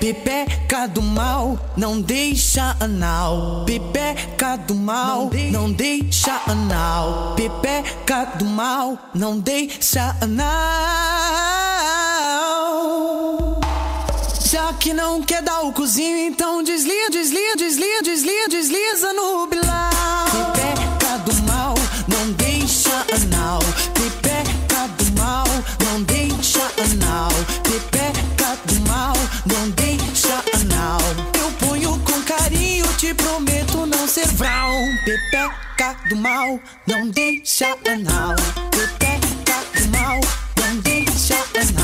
Pepeca do mal, não deixa anal. Pepeca do mal, não deixa anal. Pepeca do mal, não deixa anal. Já que não quer dar o cozinho, então desliza, desliza, desliza, desliza, desliza no ser vral. Pepeca do mal, não deixa anal. Pepeca do mal, não deixa anal.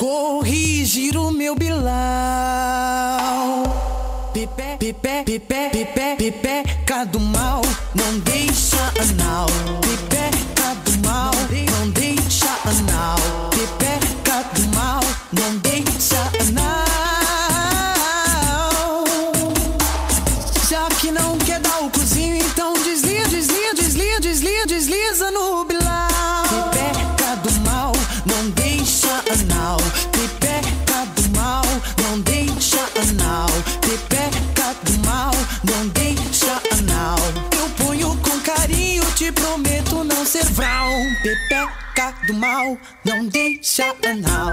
Corrigir o meu bilau. Pipe, pipe, pipe, pipe, pipeca do mal, não deixa anal. Pipeca do mal, não deixa anal. Pipeca do mal, não deixa anal. Já que não quer dar o cozinho, então desliza, desliza, desliza, desliza, desliza no anal. Pipeca do mal, não deixa anal. Eu ponho com carinho, te prometo não ser vral. Pepeca do mal, não deixa anal.